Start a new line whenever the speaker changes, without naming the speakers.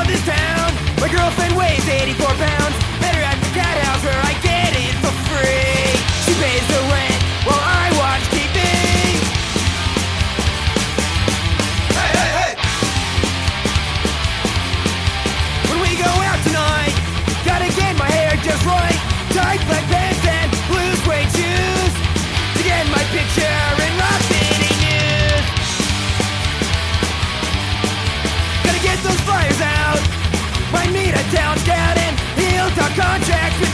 of this town. My girlfriend weighs 84 pounds. Better at the cat house where I get it for free. She pays the rent while I watch TV. Hey, hey, hey! When we go out tonight, gotta get my hair just right. Tight black pants. project.